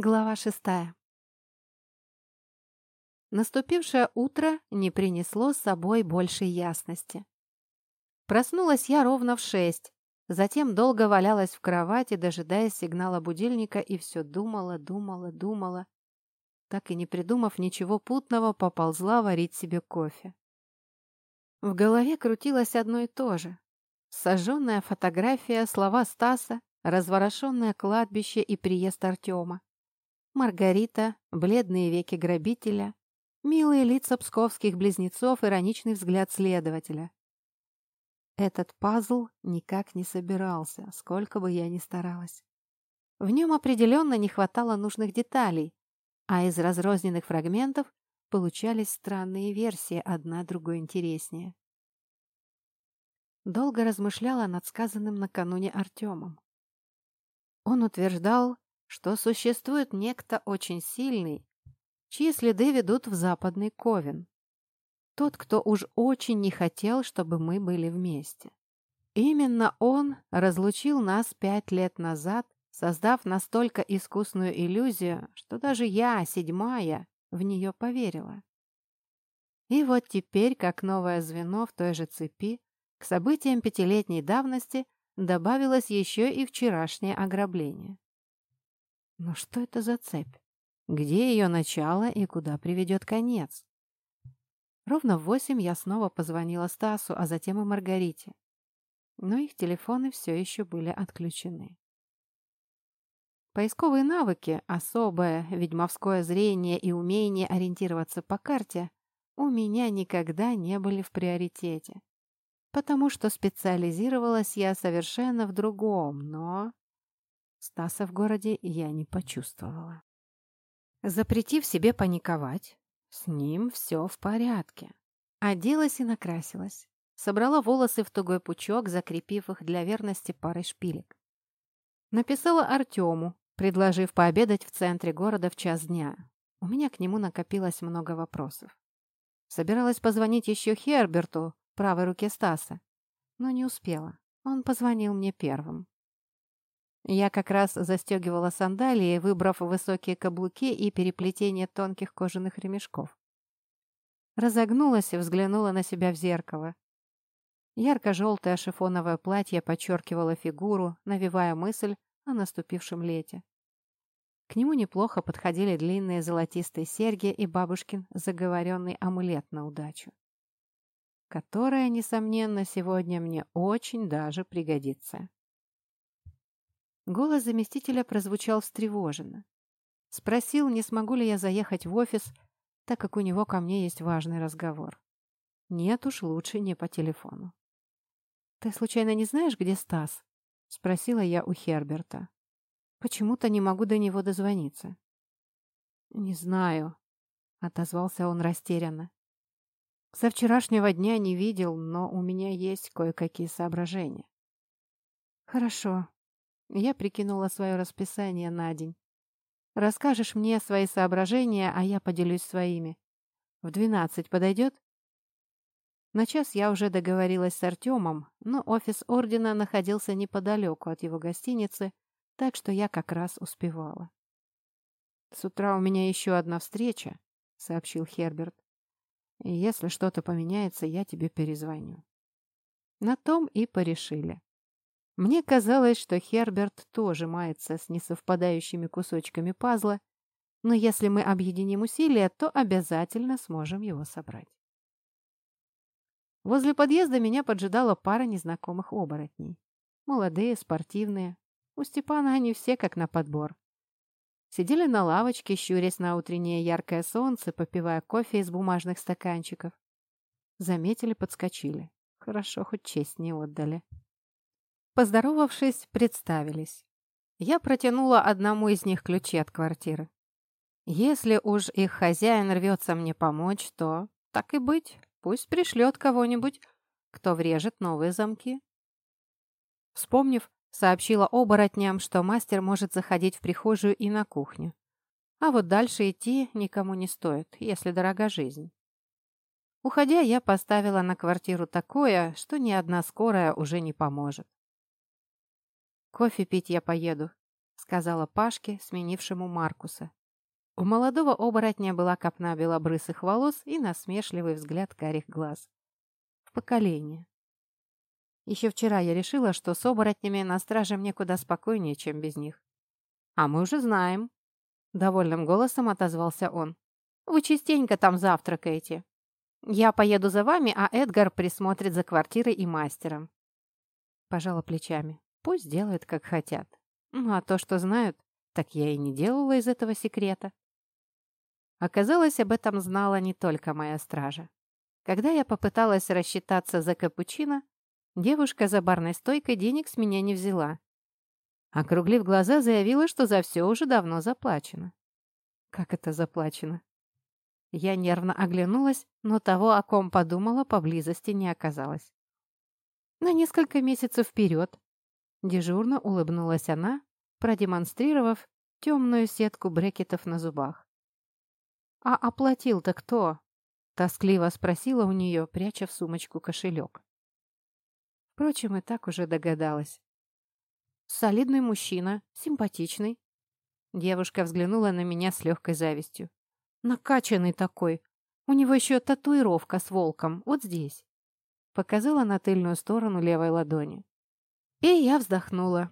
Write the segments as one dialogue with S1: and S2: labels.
S1: Глава шестая. Наступившее утро не принесло с собой большей ясности. Проснулась я ровно в шесть, затем долго валялась в кровати, дожидаясь сигнала будильника, и все думала, думала, думала. Так и не придумав ничего путного, поползла варить себе кофе. В голове крутилось одно и то же. Сожженная фотография, слова Стаса, разворошенное кладбище и приезд Артема. Маргарита, бледные веки грабителя, милые лица псковских близнецов, ироничный взгляд следователя. Этот пазл никак не собирался, сколько бы я ни старалась. В нем определенно не хватало нужных деталей, а из разрозненных фрагментов получались странные версии, одна другой интереснее. Долго размышляла над сказанным накануне Артемом. Он утверждал, что существует некто очень сильный, чьи следы ведут в западный Ковен. Тот, кто уж очень не хотел, чтобы мы были вместе. Именно он разлучил нас пять лет назад, создав настолько искусную иллюзию, что даже я, седьмая, в нее поверила. И вот теперь, как новое звено в той же цепи, к событиям пятилетней давности добавилось еще и вчерашнее ограбление. Но что это за цепь? Где ее начало и куда приведет конец? Ровно в восемь я снова позвонила Стасу, а затем и Маргарите. Но их телефоны все еще были отключены. Поисковые навыки, особое ведьмовское зрение и умение ориентироваться по карте у меня никогда не были в приоритете, потому что специализировалась я совершенно в другом, но Стаса в городе я не почувствовала. Запретив себе паниковать, с ним все в порядке. Оделась и накрасилась. Собрала волосы в тугой пучок, закрепив их для верности парой шпилек. Написала Артему, предложив пообедать в центре города в час дня. У меня к нему накопилось много вопросов. Собиралась позвонить еще Херберту, правой руке Стаса, но не успела. Он позвонил мне первым. Я как раз застегивала сандалии, выбрав высокие каблуки и переплетение тонких кожаных ремешков. Разогнулась и взглянула на себя в зеркало. Ярко-желтое шифоновое платье подчеркивало фигуру, навевая мысль о наступившем лете. К нему неплохо подходили длинные золотистые серьги и бабушкин заговоренный амулет на удачу, которая, несомненно, сегодня мне очень даже пригодится. Голос заместителя прозвучал встревоженно. Спросил, не смогу ли я заехать в офис, так как у него ко мне есть важный разговор. Нет уж, лучше не по телефону. «Ты случайно не знаешь, где Стас?» — спросила я у Херберта. «Почему-то не могу до него дозвониться». «Не знаю», — отозвался он растерянно. «Со вчерашнего дня не видел, но у меня есть кое-какие соображения». «Хорошо», я прикинула свое расписание на день. Расскажешь мне свои соображения, а я поделюсь своими. В двенадцать подойдет? На час я уже договорилась с Артемом, но офис ордена находился неподалеку от его гостиницы, так что я как раз успевала. «С утра у меня еще одна встреча», — сообщил Херберт. «И если что-то поменяется, я тебе перезвоню». На том и порешили. Мне казалось, что Херберт тоже мается с несовпадающими кусочками пазла, но если мы объединим усилия, то обязательно сможем его собрать. Возле подъезда меня поджидала пара незнакомых оборотней. Молодые, спортивные. У Степана они все как на подбор. Сидели на лавочке, щурясь на утреннее яркое солнце, попивая кофе из бумажных стаканчиков. Заметили, подскочили. Хорошо, хоть честь не отдали. Поздоровавшись, представились. Я протянула одному из них ключи от квартиры. Если уж их хозяин рвется мне помочь, то, так и быть, пусть пришлет кого-нибудь, кто врежет новые замки. Вспомнив, сообщила оборотням, что мастер может заходить в прихожую и на кухню. А вот дальше идти никому не стоит, если дорога жизнь. Уходя, я поставила на квартиру такое, что ни одна скорая уже не поможет. «Кофе пить я поеду», — сказала Пашке, сменившему Маркуса. У молодого оборотня была копна белобрысых волос и насмешливый взгляд карих глаз. В поколение. Еще вчера я решила, что с оборотнями на страже мне куда спокойнее, чем без них. «А мы уже знаем», — довольным голосом отозвался он. «Вы частенько там завтракаете. Я поеду за вами, а Эдгар присмотрит за квартирой и мастером». Пожала плечами. «Пусть делают, как хотят. Ну, а то, что знают, так я и не делала из этого секрета». Оказалось, об этом знала не только моя стража. Когда я попыталась рассчитаться за капучино, девушка за барной стойкой денег с меня не взяла. Округлив глаза, заявила, что за все уже давно заплачено. Как это заплачено? Я нервно оглянулась, но того, о ком подумала, поблизости не оказалось. На несколько месяцев вперед. Дежурно улыбнулась она, продемонстрировав темную сетку брекетов на зубах. «А оплатил-то кто?» — тоскливо спросила у нее, пряча в сумочку кошелек. Впрочем, и так уже догадалась. «Солидный мужчина, симпатичный». Девушка взглянула на меня с легкой завистью. «Накачанный такой. У него еще татуировка с волком, вот здесь». Показала на тыльную сторону левой ладони. И я вздохнула.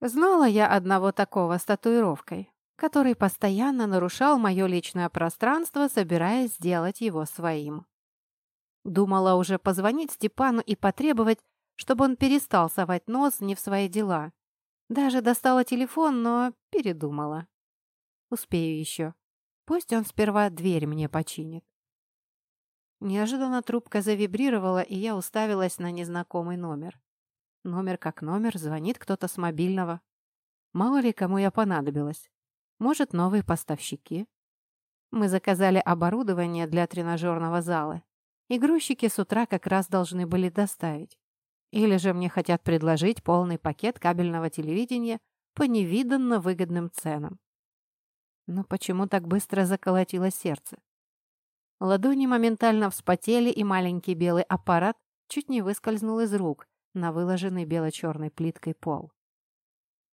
S1: Знала я одного такого с татуировкой который постоянно нарушал мое личное пространство, собираясь сделать его своим. Думала уже позвонить Степану и потребовать, чтобы он перестал совать нос не в свои дела. Даже достала телефон, но передумала. Успею еще. Пусть он сперва дверь мне починит. Неожиданно трубка завибрировала, и я уставилась на незнакомый номер. Номер как номер, звонит кто-то с мобильного. Мало ли кому я понадобилась. Может, новые поставщики? Мы заказали оборудование для тренажерного зала. И грузчики с утра как раз должны были доставить. Или же мне хотят предложить полный пакет кабельного телевидения по невиданно выгодным ценам. Но почему так быстро заколотило сердце? Ладони моментально вспотели, и маленький белый аппарат чуть не выскользнул из рук на выложенный бело-черной плиткой пол.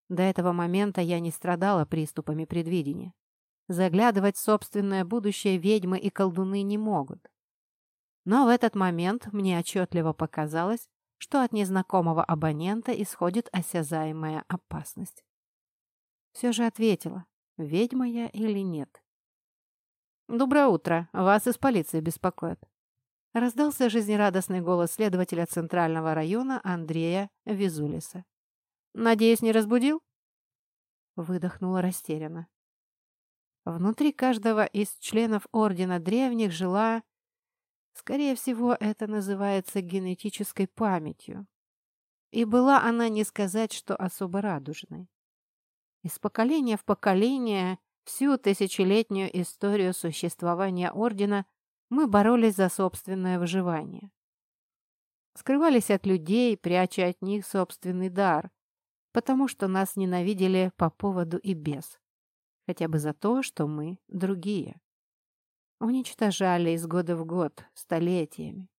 S1: До этого момента я не страдала приступами предвидения. Заглядывать в собственное будущее ведьмы и колдуны не могут. Но в этот момент мне отчетливо показалось, что от незнакомого абонента исходит осязаемая опасность. Все же ответила, ведьма я или нет. «Доброе утро. Вас из полиции беспокоят». Раздался жизнерадостный голос следователя Центрального района Андрея Визулиса. Надеюсь, не разбудил?» Выдохнула растерянно. Внутри каждого из членов Ордена Древних жила... Скорее всего, это называется генетической памятью. И была она не сказать, что особо радужной. Из поколения в поколение, всю тысячелетнюю историю существования Ордена мы боролись за собственное выживание. Скрывались от людей, пряча от них собственный дар, потому что нас ненавидели по поводу и без. Хотя бы за то, что мы другие. Уничтожали из года в год, столетиями.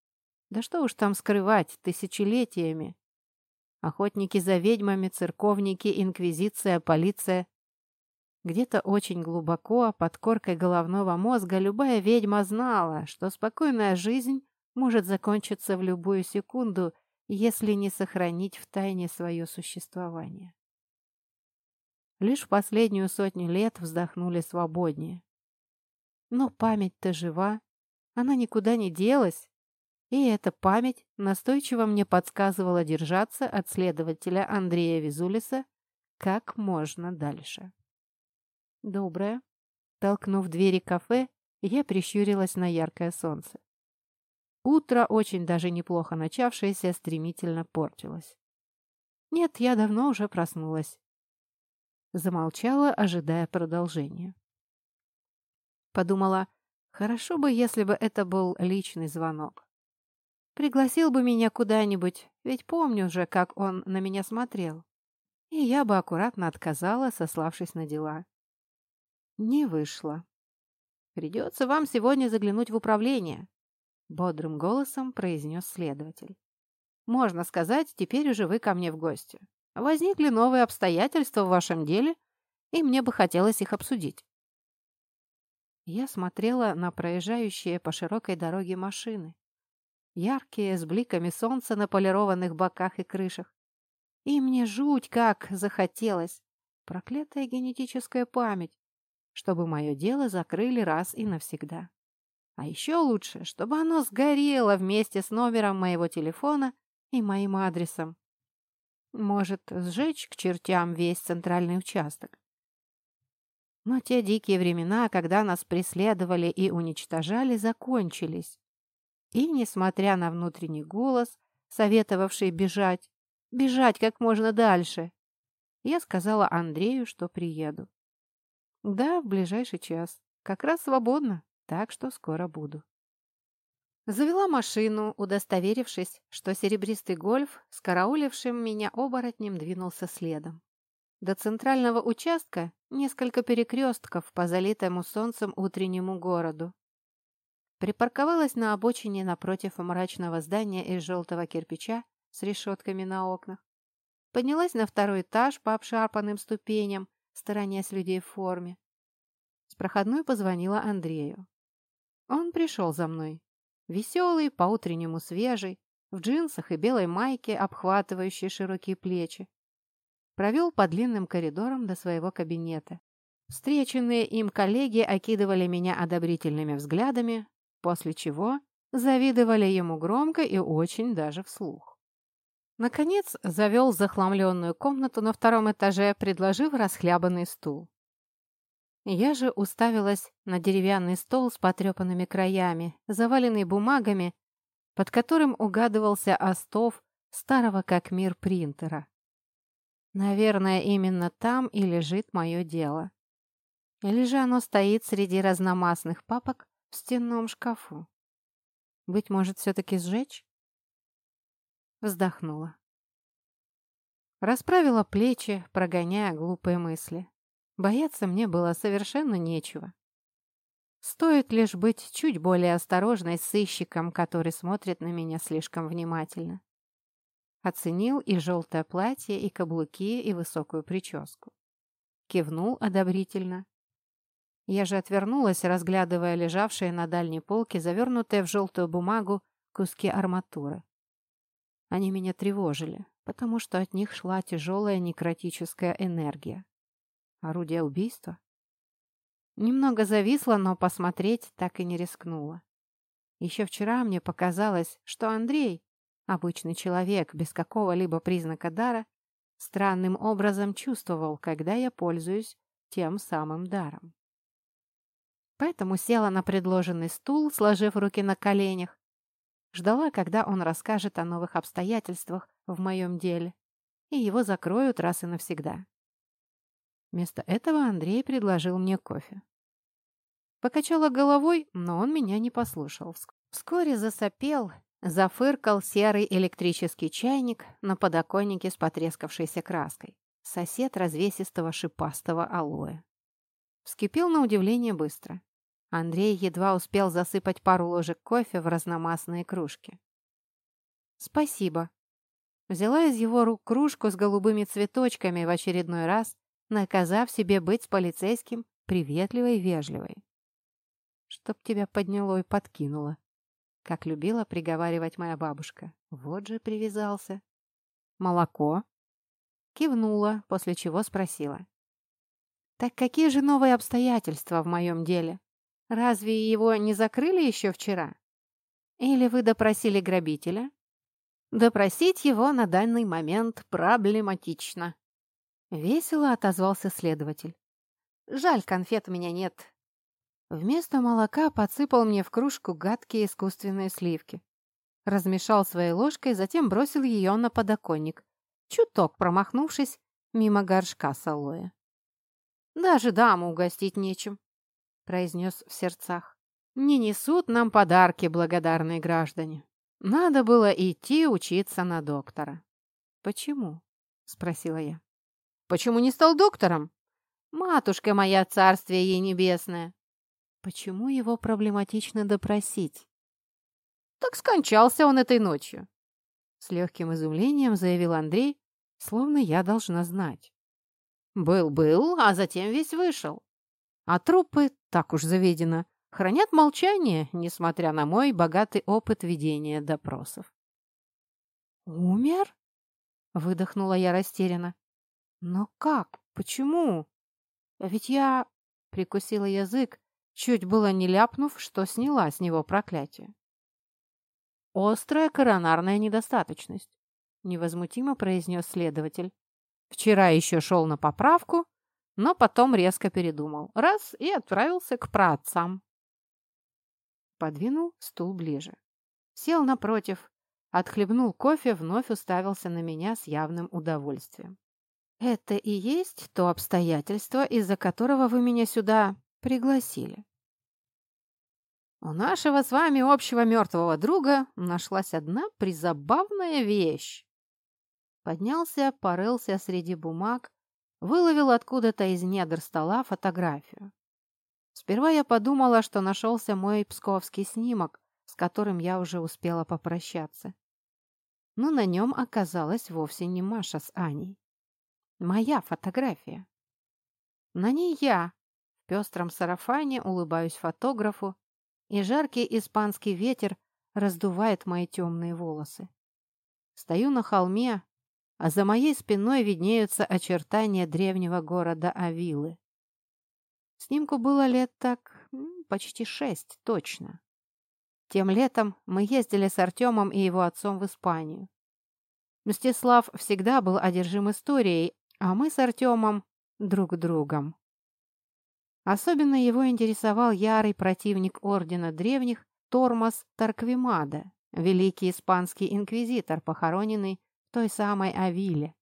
S1: Да что уж там скрывать, тысячелетиями. Охотники за ведьмами, церковники, инквизиция, полиция. Где-то очень глубоко, под коркой головного мозга, любая ведьма знала, что спокойная жизнь может закончиться в любую секунду, если не сохранить в тайне свое существование. Лишь в последнюю сотню лет вздохнули свободнее. Но память-то жива, она никуда не делась, и эта память настойчиво мне подсказывала держаться от следователя Андрея Визулиса как можно дальше. «Доброе». Толкнув двери кафе, я прищурилась на яркое солнце. Утро, очень даже неплохо начавшееся, стремительно портилось. Нет, я давно уже проснулась. Замолчала, ожидая продолжения. Подумала, хорошо бы, если бы это был личный звонок. Пригласил бы меня куда-нибудь, ведь помню же, как он на меня смотрел. И я бы аккуратно отказала, сославшись на дела. Не вышло. Придется вам сегодня заглянуть в управление. Бодрым голосом произнес следователь. «Можно сказать, теперь уже вы ко мне в гости. Возникли новые обстоятельства в вашем деле, и мне бы хотелось их обсудить. Я смотрела на проезжающие по широкой дороге машины. Яркие, с бликами солнца на полированных боках и крышах. И мне жуть как захотелось. Проклятая генетическая память. Чтобы мое дело закрыли раз и навсегда. А еще лучше, чтобы оно сгорело вместе с номером моего телефона и моим адресом. Может, сжечь к чертям весь центральный участок. Но те дикие времена, когда нас преследовали и уничтожали, закончились. И, несмотря на внутренний голос, советовавший бежать, бежать как можно дальше, я сказала Андрею, что приеду. Да, в ближайший час. Как раз свободно, так что скоро буду. Завела машину, удостоверившись, что серебристый гольф с караулившим меня оборотнем двинулся следом. До центрального участка несколько перекрестков по залитому солнцем утреннему городу. Припарковалась на обочине напротив мрачного здания из желтого кирпича с решетками на окнах. Поднялась на второй этаж по обшарпанным ступеням, сторонясь людей в форме. С проходной позвонила Андрею. Он пришел за мной. Веселый, по-утреннему свежий, в джинсах и белой майке, обхватывающей широкие плечи провел по длинным коридорам до своего кабинета. Встреченные им коллеги окидывали меня одобрительными взглядами, после чего завидовали ему громко и очень даже вслух. Наконец, завел захламленную комнату на втором этаже, предложив расхлябанный стул. Я же уставилась на деревянный стол с потрепанными краями, заваленный бумагами, под которым угадывался остов старого как мир принтера. Наверное, именно там и лежит мое дело. Или же оно стоит среди разномастных папок в стенном шкафу. Быть может, все-таки сжечь? Вздохнула. Расправила плечи, прогоняя глупые мысли. Бояться мне было совершенно нечего. Стоит лишь быть чуть более осторожной с сыщиком, который смотрит на меня слишком внимательно. Оценил и желтое платье, и каблуки, и высокую прическу. Кивнул одобрительно. Я же отвернулась, разглядывая лежавшие на дальней полке, завернутые в желтую бумагу, куски арматуры. Они меня тревожили, потому что от них шла тяжелая некротическая энергия. Орудие убийства? Немного зависла, но посмотреть так и не рискнула. Еще вчера мне показалось, что Андрей Обычный человек без какого-либо признака дара странным образом чувствовал, когда я пользуюсь тем самым даром. Поэтому села на предложенный стул, сложив руки на коленях, ждала, когда он расскажет о новых обстоятельствах в моем деле, и его закроют раз и навсегда. Вместо этого Андрей предложил мне кофе. Покачала головой, но он меня не послушал. Вскоре засопел Зафыркал серый электрический чайник на подоконнике с потрескавшейся краской. Сосед развесистого шипастого алоэ. Вскипел на удивление быстро. Андрей едва успел засыпать пару ложек кофе в разномастные кружки. «Спасибо». Взяла из его рук кружку с голубыми цветочками в очередной раз, наказав себе быть с полицейским приветливой и вежливой. «Чтоб тебя подняло и подкинуло», как любила приговаривать моя бабушка. Вот же привязался. «Молоко?» Кивнула, после чего спросила. «Так какие же новые обстоятельства в моем деле? Разве его не закрыли еще вчера? Или вы допросили грабителя?» «Допросить его на данный момент проблематично», — весело отозвался следователь. «Жаль, конфет у меня нет. Вместо молока подсыпал мне в кружку гадкие искусственные сливки. Размешал своей ложкой, затем бросил ее на подоконник, чуток промахнувшись мимо горшка с алоэ. «Даже даму угостить нечем», — произнес в сердцах. «Не несут нам подарки, благодарные граждане. Надо было идти учиться на доктора». «Почему?» — спросила я. «Почему не стал доктором?» «Матушка моя, царствие ей небесное!» Почему его проблематично допросить? Так скончался он этой ночью. С легким изумлением заявил Андрей, словно я должна знать. Был-был, а затем весь вышел. А трупы, так уж заведено, хранят молчание, несмотря на мой богатый опыт ведения допросов. «Умер?» — выдохнула я растерянно. «Но как? Почему? А ведь я...» — прикусила язык, чуть было не ляпнув, что сняла с него проклятие. «Острая коронарная недостаточность», — невозмутимо произнес следователь. «Вчера еще шел на поправку, но потом резко передумал. Раз и отправился к праотцам». Подвинул стул ближе. Сел напротив, отхлебнул кофе, вновь уставился на меня с явным удовольствием. «Это и есть то обстоятельство, из-за которого вы меня сюда пригласили?» У нашего с вами общего мертвого друга нашлась одна призабавная вещь. Поднялся, порылся среди бумаг, выловил откуда-то из недр стола фотографию. Сперва я подумала, что нашелся мой псковский снимок, с которым я уже успела попрощаться. Но на нем оказалась вовсе не Маша с Аней. Моя фотография. На ней я, в пестром сарафане, улыбаюсь фотографу, и жаркий испанский ветер раздувает мои темные волосы. Стою на холме, а за моей спиной виднеются очертания древнего города Авилы. Снимку было лет так почти шесть, точно. Тем летом мы ездили с Артемом и его отцом в Испанию. Мстислав всегда был одержим историей, а мы с Артемом друг другом. Особенно его интересовал ярый противник Ордена Древних Тормоз Тарквимада, великий испанский инквизитор, похороненный той самой Авиле.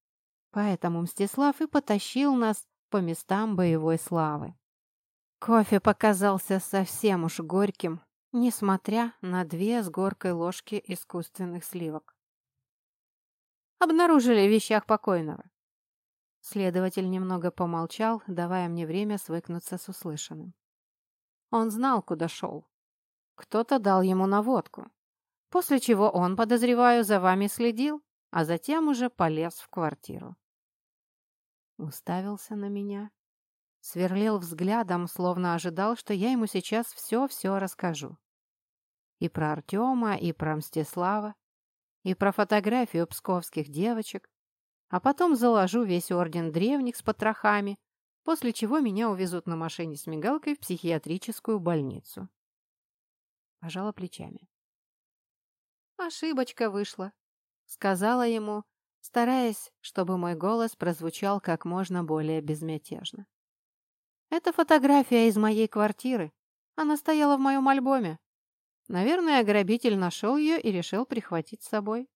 S1: Поэтому Мстислав и потащил нас по местам боевой славы. Кофе показался совсем уж горьким, несмотря на две с горкой ложки искусственных сливок. Обнаружили в вещах покойного. Следователь немного помолчал, давая мне время свыкнуться с услышанным. Он знал, куда шел. Кто-то дал ему наводку. После чего он, подозреваю, за вами следил, а затем уже полез в квартиру. Уставился на меня. Сверлил взглядом, словно ожидал, что я ему сейчас все-все расскажу. И про Артема, и про Мстислава, и про фотографию псковских девочек, а потом заложу весь орден древних с потрохами, после чего меня увезут на машине с мигалкой в психиатрическую больницу. Пожала плечами. «Ошибочка вышла», — сказала ему, стараясь, чтобы мой голос прозвучал как можно более безмятежно. «Это фотография из моей квартиры. Она стояла в моем альбоме. Наверное, грабитель нашел ее и решил прихватить с собой.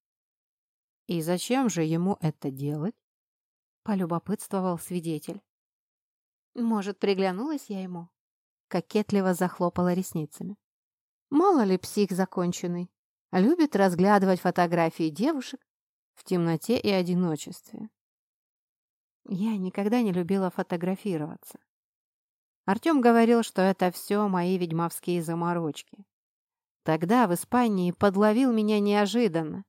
S1: «И зачем же ему это делать?» — полюбопытствовал свидетель. «Может, приглянулась я ему?» Кокетливо захлопала ресницами. «Мало ли псих законченный. Любит разглядывать фотографии девушек в темноте и одиночестве. Я никогда не любила фотографироваться. Артем говорил, что это все мои ведьмовские заморочки. Тогда в Испании подловил меня неожиданно,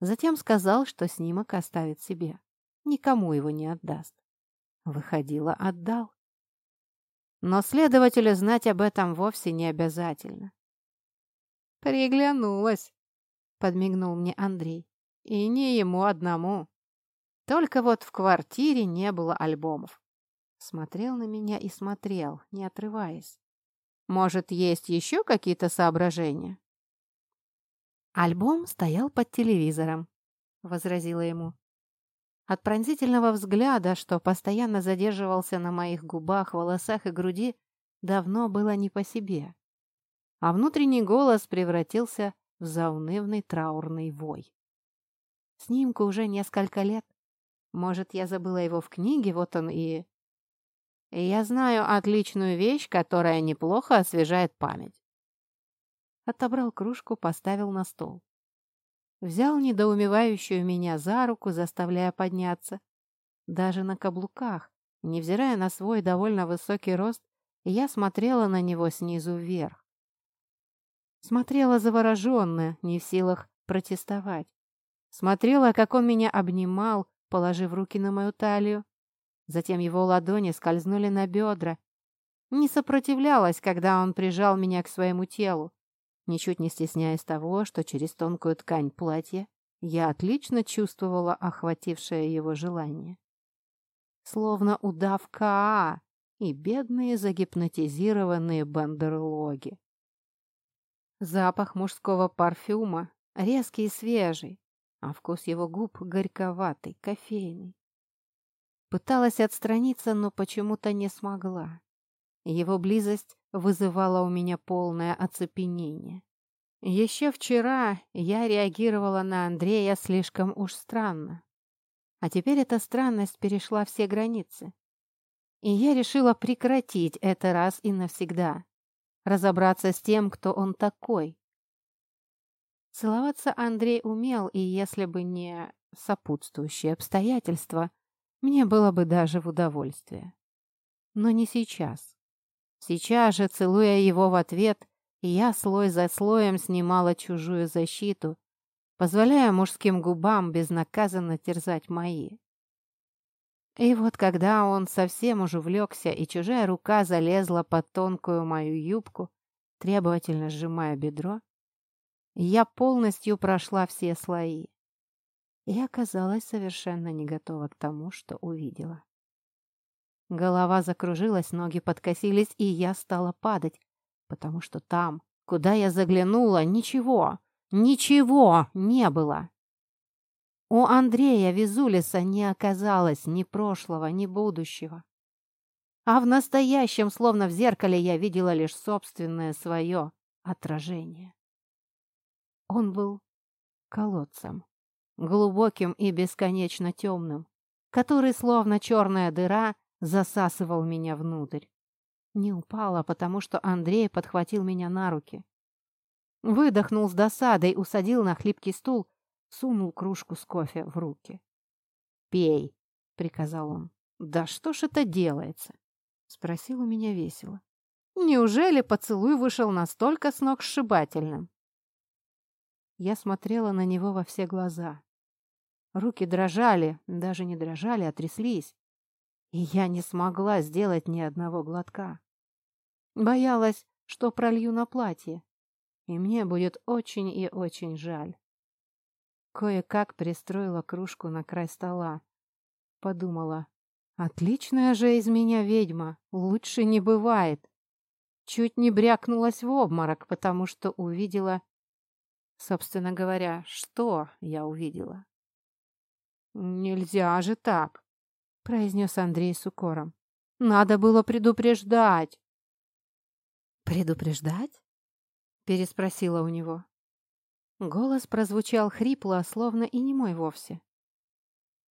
S1: Затем сказал, что снимок оставит себе. Никому его не отдаст. Выходило, отдал. Но следователю знать об этом вовсе не обязательно. «Приглянулась», — подмигнул мне Андрей. «И не ему одному. Только вот в квартире не было альбомов». Смотрел на меня и смотрел, не отрываясь. «Может, есть еще какие-то соображения?» «Альбом стоял под телевизором», — возразила ему. От пронзительного взгляда, что постоянно задерживался на моих губах, волосах и груди, давно было не по себе. А внутренний голос превратился заунывный траурный вой. Снимку уже несколько лет. Может, я забыла его в книге, вот он и... Я знаю отличную вещь, которая неплохо освежает память. Отобрал кружку, поставил на стол. Взял недоумевающую меня за руку, заставляя подняться. Даже на каблуках, невзирая на свой довольно высокий рост, я смотрела на него снизу вверх. Смотрела завороженно, не в силах протестовать. Смотрела, как он меня обнимал, положив руки на мою талию. Затем его ладони скользнули на бедра. Не сопротивлялась, когда он прижал меня к своему телу, ничуть не стесняясь того, что через тонкую ткань платья я отлично чувствовала охватившее его желание. Словно удав Каа и бедные загипнотизированные бандерлоги. Запах мужского парфюма резкий и свежий, а вкус его губ горьковатый, кофейный. Пыталась отстраниться, но почему-то не смогла. Его близость вызывала у меня полное оцепенение. Еще вчера я реагировала на Андрея слишком уж странно. А теперь эта странность перешла все границы. И я решила прекратить это раз и навсегда. Разобраться с тем, кто он такой. Целоваться Андрей умел, и если бы не сопутствующие обстоятельства, мне было бы даже в удовольствие. Но не сейчас. Сейчас же, целуя его в ответ, я слой за слоем снимала чужую защиту, позволяя мужским губам безнаказанно терзать мои. И вот когда он совсем уж увлекся, и чужая рука залезла под тонкую мою юбку, требовательно сжимая бедро, я полностью прошла все слои и оказалась совершенно не готова к тому, что увидела. Голова закружилась, ноги подкосились, и я стала падать, потому что там, куда я заглянула, ничего, ничего не было. У Андрея Визулиса не оказалось ни прошлого, ни будущего. А в настоящем, словно в зеркале, я видела лишь собственное свое отражение. Он был колодцем, глубоким и бесконечно темным, который, словно черная дыра, засасывал меня внутрь. Не упала, потому что Андрей подхватил меня на руки. Выдохнул с досадой, усадил на хлипкий стул, сунул кружку с кофе в руки. «Пей», — приказал он. «Да что ж это делается?» — спросил у меня весело. «Неужели поцелуй вышел настолько сногсшибательным?» Я смотрела на него во все глаза. Руки дрожали, даже не дрожали, а тряслись. И я не смогла сделать ни одного глотка. Боялась, что пролью на платье. И мне будет очень и очень жаль. Кое-как пристроила кружку на край стола. Подумала, отличная же из меня ведьма, лучше не бывает. Чуть не брякнулась в обморок, потому что увидела... Собственно говоря, что я увидела? Нельзя же так произнес Андрей с укором. «Надо было предупреждать!» «Предупреждать?» переспросила у него. Голос прозвучал хрипло, словно и не мой вовсе.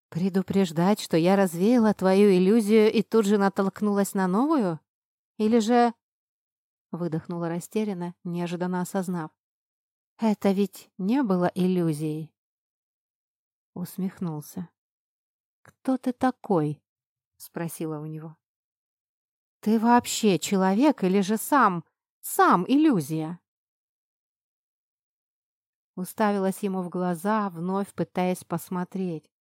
S1: «Предупреждать, что я развеяла твою иллюзию и тут же натолкнулась на новую? Или же...» Выдохнула растерянно, неожиданно осознав. «Это ведь не было иллюзией?» Усмехнулся. «Кто ты такой?» — спросила у него. «Ты вообще человек или же сам, сам иллюзия?» Уставилась ему в глаза, вновь пытаясь посмотреть.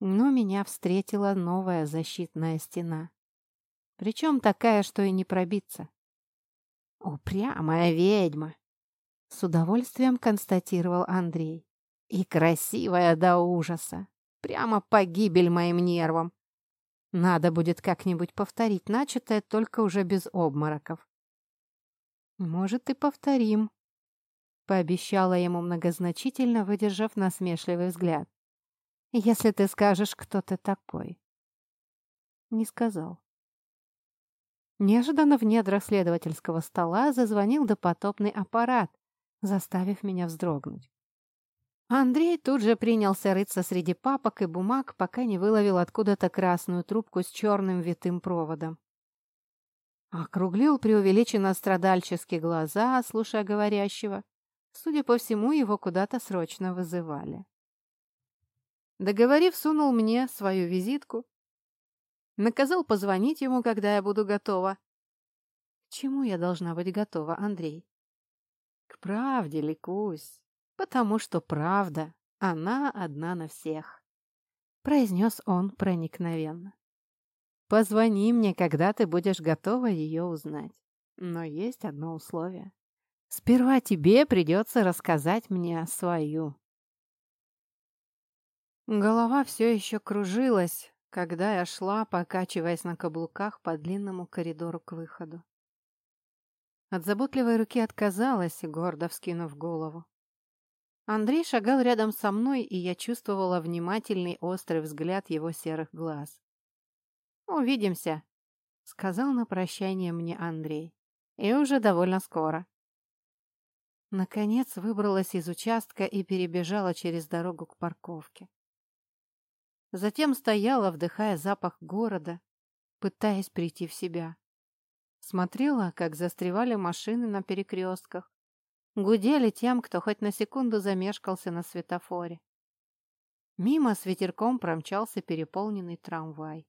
S1: Но меня встретила новая защитная стена. Причем такая, что и не пробиться. «Упрямая ведьма!» С удовольствием констатировал Андрей. «И красивая до ужаса!» Прямо погибель моим нервам. Надо будет как-нибудь повторить начатое, только уже без обмороков. Может, и повторим, пообещала ему многозначительно, выдержав насмешливый взгляд. Если ты скажешь, кто ты такой. Не сказал. Неожиданно в недрах следовательского стола зазвонил допотопный аппарат, заставив меня вздрогнуть. Андрей тут же принялся рыться среди папок и бумаг, пока не выловил откуда-то красную трубку с черным витым проводом. Округлил преувеличенно страдальческие глаза, слушая говорящего. Судя по всему, его куда-то срочно вызывали. Договорив, сунул мне свою визитку. Наказал позвонить ему, когда я буду готова. К чему я должна быть готова, Андрей? К правде, Ликусь потому что правда, она одна на всех», — произнес он проникновенно. Позвони мне, когда ты будешь готова ее узнать. Но есть одно условие. Сперва тебе придется рассказать мне свою. Голова все еще кружилась, когда я шла, покачиваясь на каблуках по длинному коридору к выходу. От заботливой руки отказалась, гордо вскинув голову. Андрей шагал рядом со мной, и я чувствовала внимательный острый взгляд его серых глаз. «Увидимся», — сказал на прощание мне Андрей. «И уже довольно скоро». Наконец выбралась из участка и перебежала через дорогу к парковке. Затем стояла, вдыхая запах города, пытаясь прийти в себя. Смотрела, как застревали машины на перекрестках, гудели тем, кто хоть на секунду замешкался на светофоре. Мимо с ветерком промчался переполненный трамвай.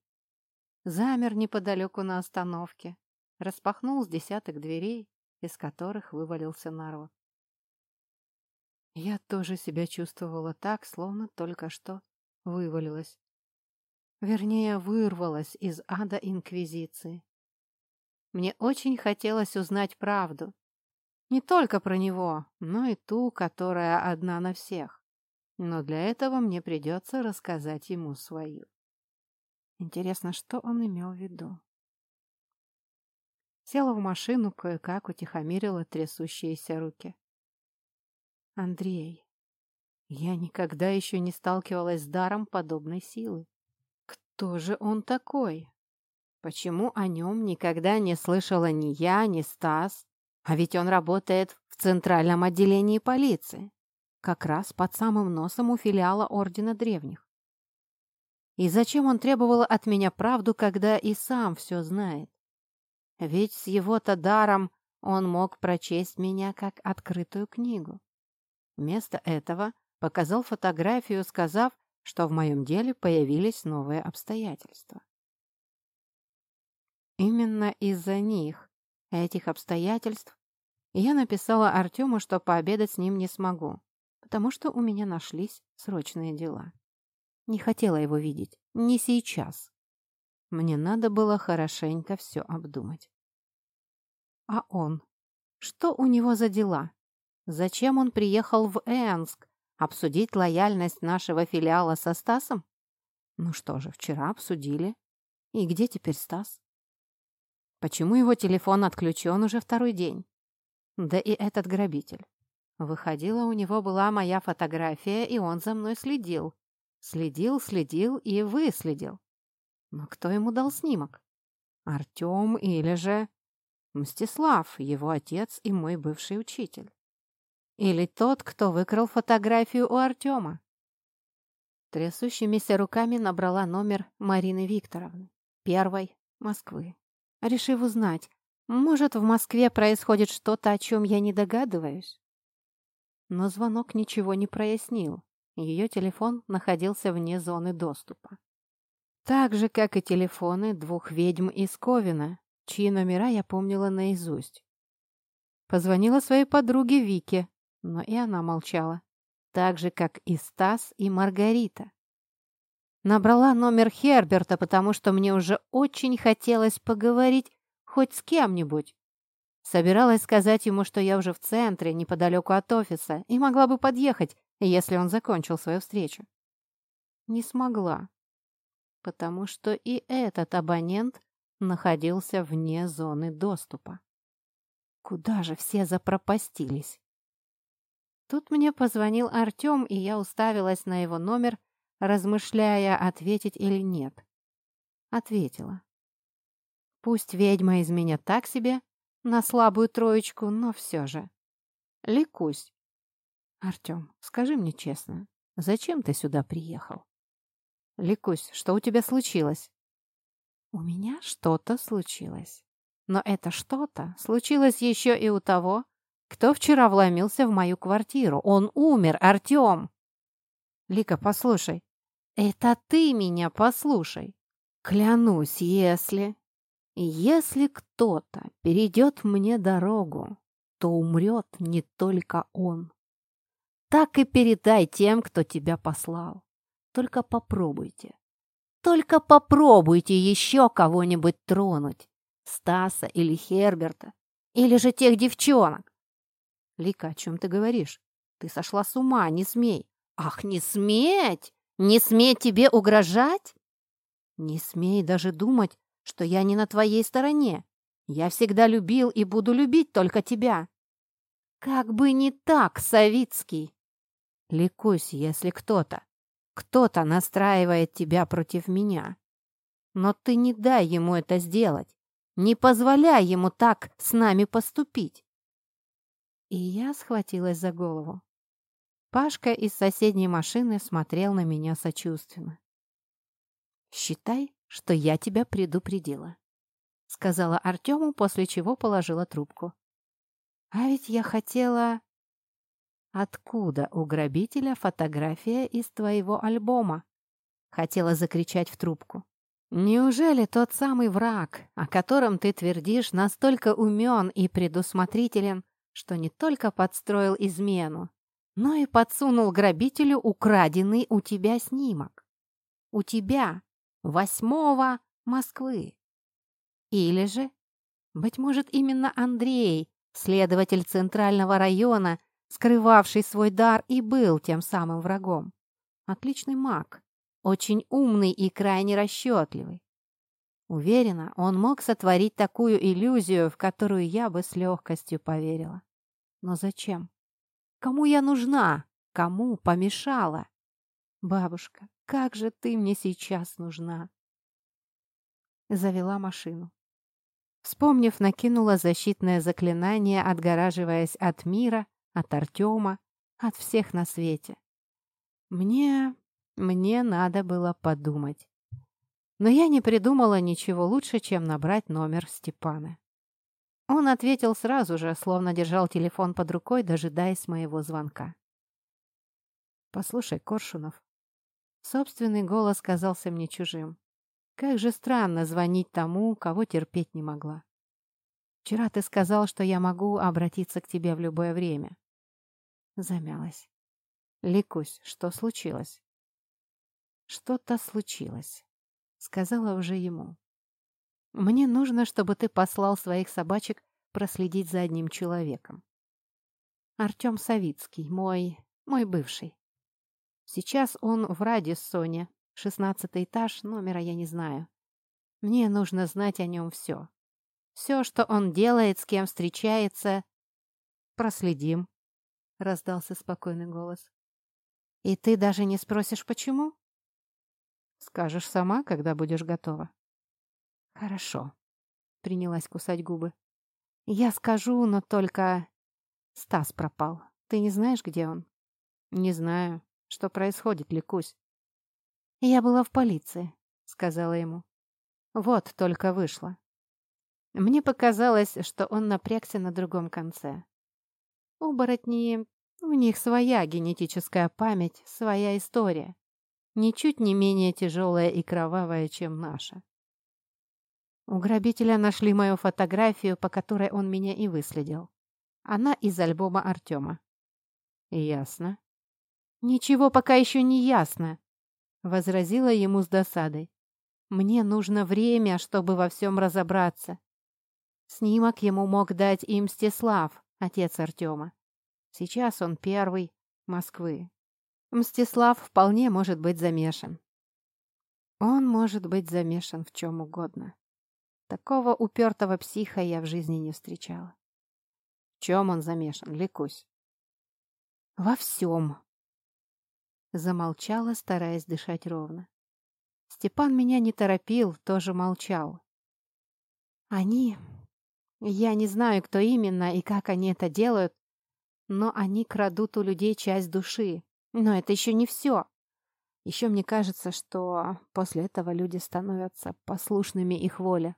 S1: Замер неподалеку на остановке, распахнул с десяток дверей, из которых вывалился народ. Я тоже себя чувствовала так, словно только что вывалилась. Вернее, вырвалась из ада Инквизиции. Мне очень хотелось узнать правду. Не только про него, но и ту, которая одна на всех. Но для этого мне придется рассказать ему свою. Интересно, что он имел в виду? Села в машину, кое-как утихомирила трясущиеся руки. Андрей. Я никогда еще не сталкивалась с даром подобной силы. Кто же он такой? Почему о нем никогда не слышала ни я, ни Стас? А ведь он работает в центральном отделении полиции, как раз под самым носом у филиала Ордена Древних. И зачем он требовал от меня правду, когда и сам все знает? Ведь с его-то даром он мог прочесть меня как открытую книгу. Вместо этого показал фотографию, сказав, что в моем деле появились новые обстоятельства. Именно из-за них, этих обстоятельств, я написала Артему, что пообедать с ним не смогу, потому что у меня нашлись срочные дела. Не хотела его видеть, не сейчас. Мне надо было хорошенько все обдумать. А он? Что у него за дела? Зачем он приехал в Энск? Обсудить лояльность нашего филиала со Стасом? Ну что же, вчера обсудили. И где теперь Стас? Почему его телефон отключен уже второй день? Да и этот грабитель. Выходила, у него была моя фотография, и он за мной следил. Следил, следил и выследил. Но кто ему дал снимок? Артем или же... Мстислав, его отец и мой бывший учитель. Или тот, кто выкрал фотографию у Артема. Трясущимися руками набрала номер Марины Викторовны, первой Москвы, решив узнать, может, в Москве происходит что-то, о чем я не догадываюсь. Но звонок ничего не прояснил. Ее телефон находился вне зоны доступа. Так же, как и телефоны двух ведьм из Ковина, чьи номера я помнила наизусть. Позвонила своей подруге Вике, но и она молчала, так же, как и Стас и Маргарита. Набрала номер Херберта, потому что мне уже очень хотелось поговорить хоть с кем-нибудь. Собиралась сказать ему, что я уже в центре, неподалеку от офиса, и могла бы подъехать, если он закончил свою встречу. Не смогла, потому что и этот абонент находился вне зоны доступа. Куда же все запропастились? Тут мне позвонил Артем, и я уставилась на его номер, размышляя, ответить или нет. Ответила. Пусть ведьма из меня так себе, на слабую троечку, но все же. Ликусь. Артем, скажи мне честно, зачем ты сюда приехал? Ликусь, что у тебя случилось? У меня что-то случилось. Но это что-то случилось еще и у того, кто вчера вломился в мою квартиру? Он умер, Артем!» «Лика, послушай, это ты меня послушай. Клянусь, если... Если кто-то перейдет мне дорогу, то умрет не только он. Так и передай тем, кто тебя послал. Только попробуйте. Только попробуйте еще кого-нибудь тронуть. Стаса или Херберта. Или же тех девчонок. Лика, о чем ты говоришь? Ты сошла с ума, не смей. Ах, не сметь! Не смей тебе угрожать? Не смей даже думать, что я не на твоей стороне. Я всегда любил и буду любить только тебя. Как бы не так, Савицкий. Ликусь, если кто-то, кто-то настраивает тебя против меня. Но ты не дай ему это сделать. Не позволяй ему так с нами поступить. И я схватилась за голову. Пашка из соседней машины смотрел на меня сочувственно. «Считай, что я тебя предупредила», — сказала Артему, после чего положила трубку. «А ведь я хотела...» «Откуда у грабителя фотография из твоего альбома?» Хотела закричать в трубку. «Неужели тот самый враг, о котором ты твердишь, настолько умен и предусмотрителен, что не только подстроил измену, но и подсунул грабителю украденный у тебя снимок? У тебя, восьмого Москвы. Или же, быть может, именно Андрей, следователь Центрального района, скрывавший свой дар и был тем самым врагом. Отличный маг, очень умный и крайне расчетливый. Уверена, он мог сотворить такую иллюзию, в которую я бы с легкостью поверила. Но зачем? Кому я нужна? Кому помешала? Бабушка, как же ты мне сейчас нужна? Завела машину. Вспомнив, накинула защитное заклинание, отгораживаясь от мира, от Артема, от всех на свете. Мне... мне надо было подумать. Но я не придумала ничего лучше, чем набрать номер Степана. Он ответил сразу же, словно держал телефон под рукой, дожидаясь моего звонка. «Послушай, Коршунов». Собственный голос казался мне чужим. Как же странно звонить тому, кого терпеть не могла. Вчера ты сказал, что я могу обратиться к тебе в любое время. Замялась. Ликусь, что случилось? Что-то случилось, сказала уже ему. Мне нужно, чтобы ты послал своих собачек проследить за одним человеком. Артем Савицкий, мой... мой бывший. Сейчас он в Радиссоне, шестнадцатый этаж, номера я не знаю. Мне нужно знать о нем все. Все, что он делает, с кем встречается. Проследим, — раздался спокойный голос. И ты даже не спросишь, почему? Скажешь сама, когда будешь готова. Хорошо, — принялась кусать губы. Я скажу, но только... Стас пропал. Ты не знаешь, где он? Не знаю. Что происходит, Ликусь? Я была в полиции, сказала ему. Вот, только вышла. Мне показалось, что он напрягся на другом конце. Оборотни, у них своя генетическая память, своя история. Ничуть не менее тяжелая и кровавая, чем наша. У грабителя нашли мою фотографию, по которой он меня и выследил. Она из альбома Артема. «Ясно». «Ничего пока еще не ясно», — возразила ему с досадой. «Мне нужно время, чтобы во всем разобраться. Снимок ему мог дать и Мстислав, отец Артема. Сейчас он первый Москвы. Мстислав вполне может быть замешан. Он может быть замешан в чем угодно. Такого упертого психа я в жизни не встречала. В чем он замешан, Ликусь? Во всем. Замолчала, стараясь дышать ровно. Степан меня не торопил, тоже молчал. Они я не знаю, кто именно и как они это делают, но они крадут у людей часть души. Но это еще не все. Еще мне кажется, что после этого люди становятся послушными их воле.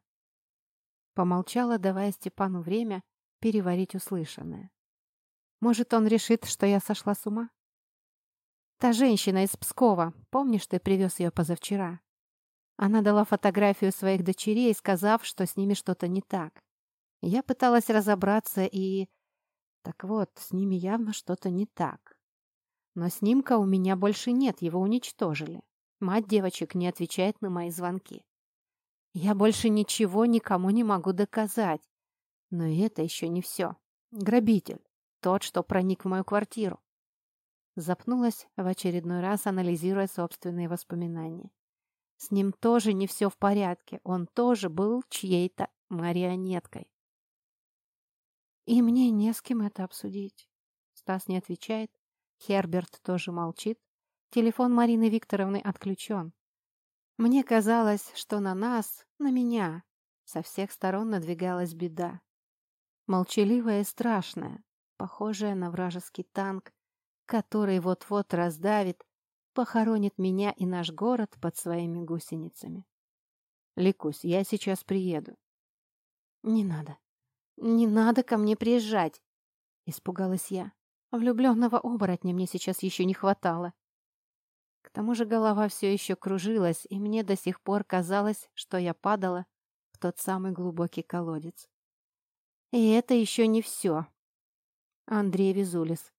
S1: Помолчала, давая Степану время переварить услышанное. Может, он решит, что я сошла с ума? Та женщина из Пскова, помнишь, ты привез ее позавчера? Она дала фотографию своих дочерей, сказав, что с ними что-то не так. Я пыталась разобраться и... Так вот, с ними явно что-то не так. Но снимка у меня больше нет, его уничтожили. Мать девочек не отвечает на мои звонки. Я больше ничего никому не могу доказать. Но и это еще не все. Грабитель. Тот, что проник в мою квартиру. Запнулась в очередной раз, анализируя собственные воспоминания. С ним тоже не все в порядке. Он тоже был чьей-то марионеткой. И мне не с кем это обсудить. Стас не отвечает. Херберт тоже молчит. Телефон Марины Викторовны отключен. Мне казалось, что на нас, на меня, со всех сторон надвигалась беда. Молчаливая и страшная, похожая на вражеский танк, который вот-вот раздавит, похоронит меня и наш город под своими гусеницами. Ликусь, я сейчас приеду. Не надо. Не надо ко мне приезжать, испугалась я. Влюбленного оборотня мне сейчас еще не хватало. К тому же голова все еще кружилась, и мне до сих пор казалось, что я падала в тот самый глубокий колодец. И это еще не все. Андрей Визулис,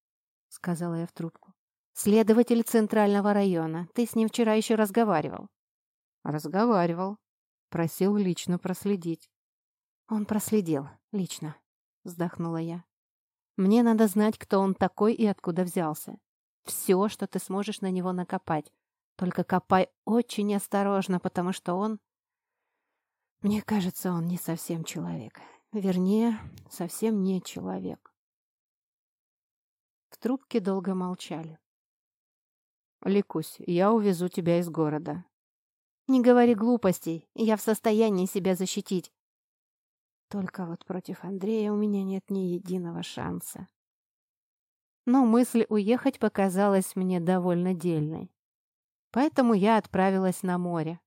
S1: сказала я в трубку. Следователь Центрального района. Ты с ним вчера еще разговаривал. Разговаривал. Просил лично проследить. Он проследил. Лично. Вздохнула я. Мне надо знать, кто он такой и откуда взялся. Все, что ты сможешь на него накопать. Только копай очень осторожно, потому что он... Мне кажется, он не совсем человек. Вернее, совсем не человек. В трубке долго молчали. «Ликусь, я увезу тебя из города». «Не говори глупостей, я в состоянии себя защитить». Только вот против Андрея у меня нет ни единого шанса но мысль уехать показалась мне довольно дельной. Поэтому я отправилась на море.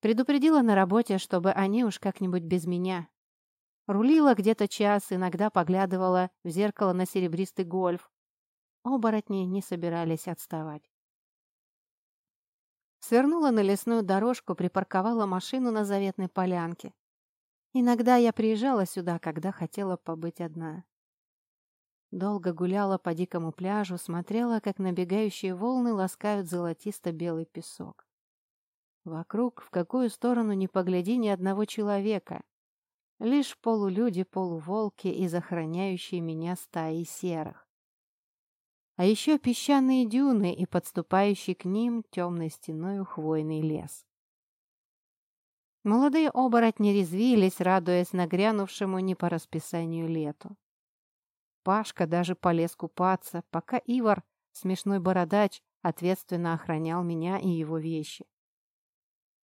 S1: Предупредила на работе, чтобы они уж как-нибудь без меня. Рулила где-то час, иногда поглядывала в зеркало на серебристый гольф. Оборотни не собирались отставать. Свернула на лесную дорожку, припарковала машину на заветной полянке. Иногда я приезжала сюда, когда хотела побыть одна. Долго гуляла по дикому пляжу, смотрела, как набегающие волны ласкают золотисто-белый песок. Вокруг, в какую сторону ни погляди, ни одного человека. Лишь полулюди, полуволки и захороняющие меня стаи серых. А еще песчаные дюны и подступающий к ним темной стеной хвойный лес. Молодые оборотни резвились, радуясь нагрянувшему не по расписанию лету. Пашка даже полез купаться, пока Ивар, смешной бородач, ответственно охранял меня и его вещи.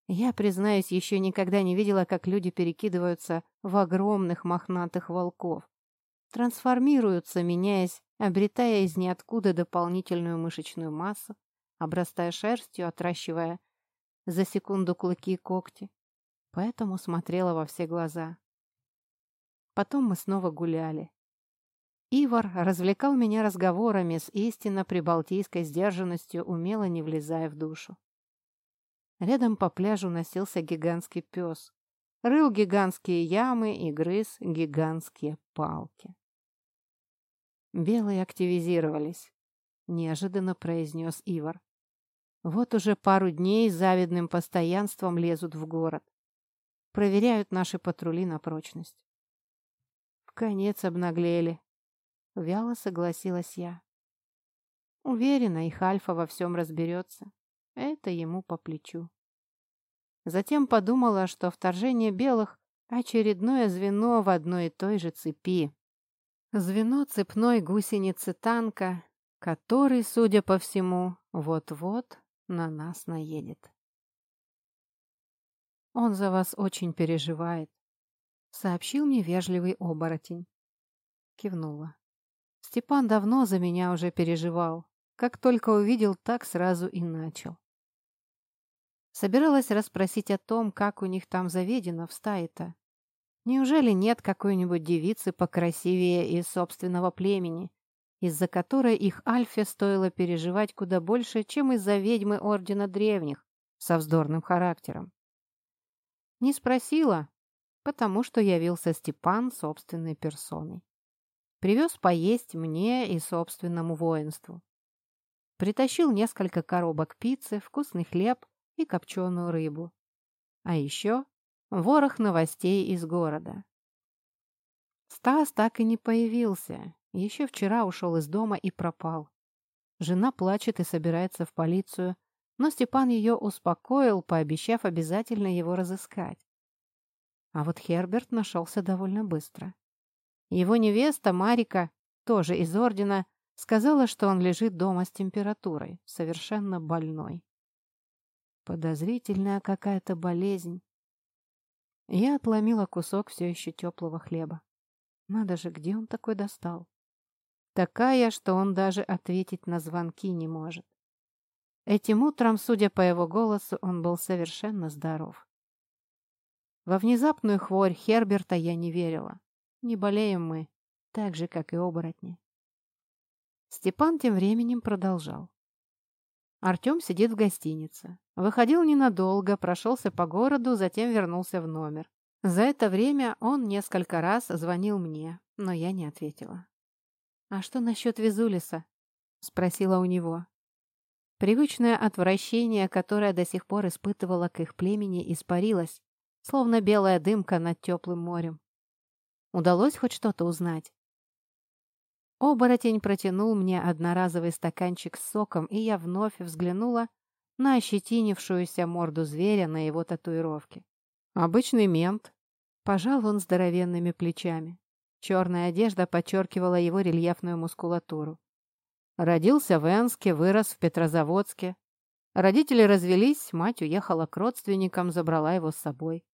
S1: Я, признаюсь, еще никогда не видела, как люди перекидываются в огромных мохнатых волков. Трансформируются, меняясь, обретая из ниоткуда дополнительную мышечную массу, обрастая шерстью, отращивая за секунду клыки и когти. Поэтому смотрела во все глаза. Потом мы снова гуляли. Ивар развлекал меня разговорами с истинно прибалтийской сдержанностью, умело не влезая в душу. Рядом по пляжу носился гигантский пес. Рыл гигантские ямы и грыз гигантские палки. «Белые активизировались», — неожиданно произнес Ивар. «Вот уже пару дней завидным постоянством лезут в город. Проверяют наши патрули на прочность». В конец обнаглели, Вяло согласилась я. Уверена, их Альфа во всем разберется. Это ему по плечу. Затем подумала, что вторжение белых — очередное звено в одной и той же цепи. Звено цепной гусеницы танка, который, судя по всему, вот-вот на нас наедет. «Он за вас очень переживает», — сообщил мне вежливый оборотень. Кивнула. Степан давно за меня уже переживал. Как только увидел, так сразу и начал. Собиралась расспросить о том, как у них там заведено в стае-то. Неужели нет какой-нибудь девицы покрасивее из собственного племени, из-за которой их Альфе стоило переживать куда больше, чем из-за ведьмы Ордена Древних со вздорным характером? Не спросила, потому что явился Степан собственной персоной. Привез поесть мне и собственному воинству. Притащил несколько коробок пиццы, вкусный хлеб и копченую рыбу. А еще ворох новостей из города. Стас так и не появился. Еще вчера ушел из дома и пропал. Жена плачет и собирается в полицию, но Степан ее успокоил, пообещав обязательно его разыскать. А вот Херберт нашелся довольно быстро. Его невеста Марика, тоже из ордена, сказала, что он лежит дома с температурой, совершенно больной. Подозрительная какая-то болезнь. Я отломила кусок все еще теплого хлеба. Надо же, где он такой достал? Такая, что он даже ответить на звонки не может. Этим утром, судя по его голосу, он был совершенно здоров. Во внезапную хворь Херберта я не верила. Не болеем мы, так же, как и оборотни. Степан тем временем продолжал. Артем сидит в гостинице. Выходил ненадолго, прошелся по городу, затем вернулся в номер. За это время он несколько раз звонил мне, но я не ответила. «А что насчет Визулиса?» — спросила у него. Привычное отвращение, которое до сих пор испытывала к их племени, испарилось, словно белая дымка над теплым морем. Удалось хоть что-то узнать? Оборотень протянул мне одноразовый стаканчик с соком, и я вновь взглянула на ощетинившуюся морду зверя на его татуировке. Обычный мент. Пожал он здоровенными плечами. Черная одежда подчеркивала его рельефную мускулатуру. Родился в Энске, вырос в Петрозаводске. Родители развелись, мать уехала к родственникам, забрала его с собой.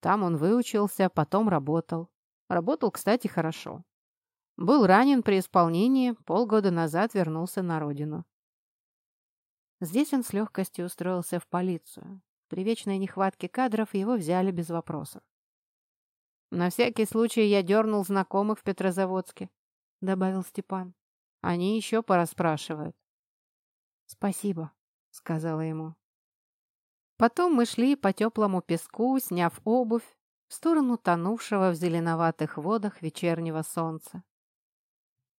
S1: Там он выучился, потом работал. Работал, кстати, хорошо. Был ранен при исполнении, полгода назад вернулся на родину. Здесь он с легкостью устроился в полицию. При вечной нехватке кадров его взяли без вопросов. «На всякий случай я дернул знакомых в Петрозаводске», — добавил Степан. «Они еще порасспрашивают». «Спасибо», — сказала ему. Потом мы шли по теплому песку, сняв обувь, в сторону тонувшего в зеленоватых водах вечернего солнца.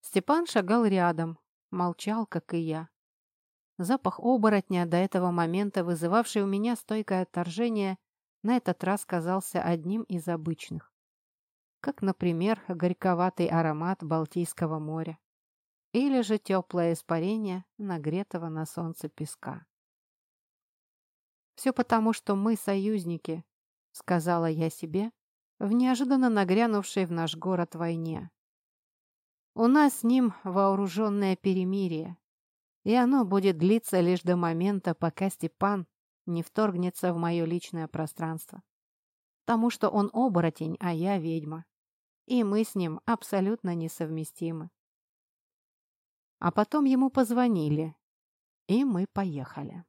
S1: Степан шагал рядом, молчал, как и я. Запах оборотня, до этого момента вызывавший у меня стойкое отторжение, на этот раз казался одним из обычных. Как, например, горьковатый аромат Балтийского моря. Или же теплое испарение нагретого на солнце песка. Все потому, что мы союзники, сказала я себе в неожиданно нагрянувшей в наш город войне. У нас с ним вооруженное перемирие, и оно будет длиться лишь до момента, пока Степан не вторгнется в мое личное пространство. Потому что он оборотень, а я ведьма. И мы с ним абсолютно несовместимы. А потом ему позвонили, и мы поехали.